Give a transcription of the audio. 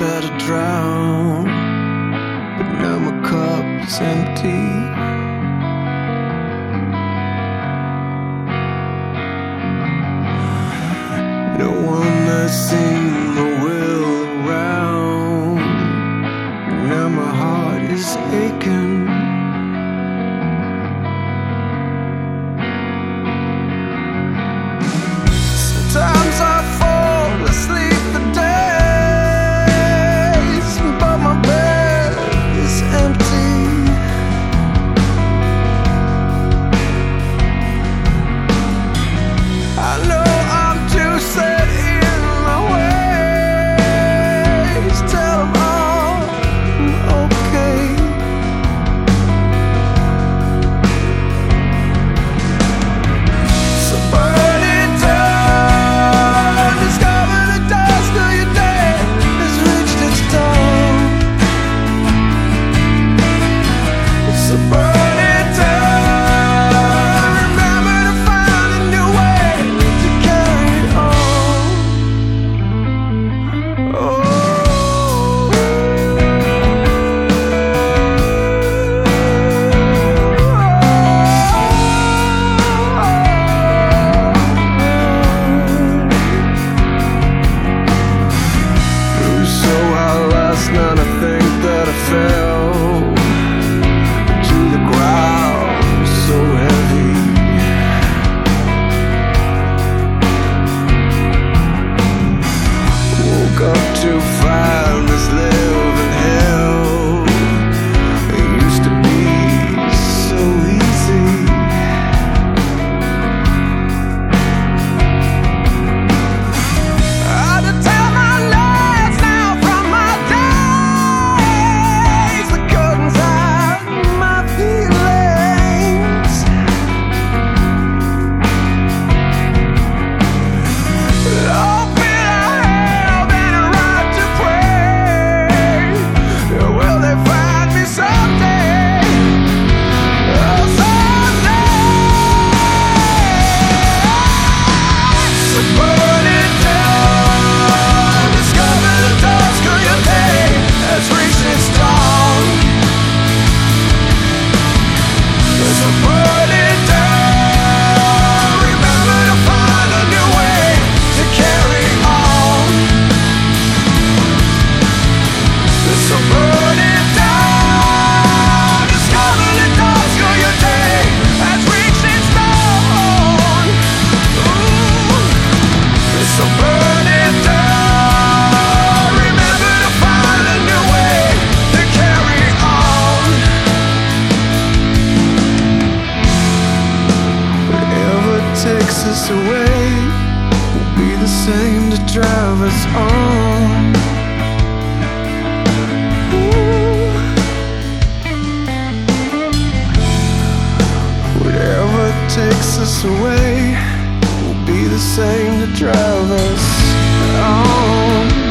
that I drown. But now my cup is empty. No one. takes us away will be the same to drive us on. Ooh. Whatever takes us away will be the same to drive us on.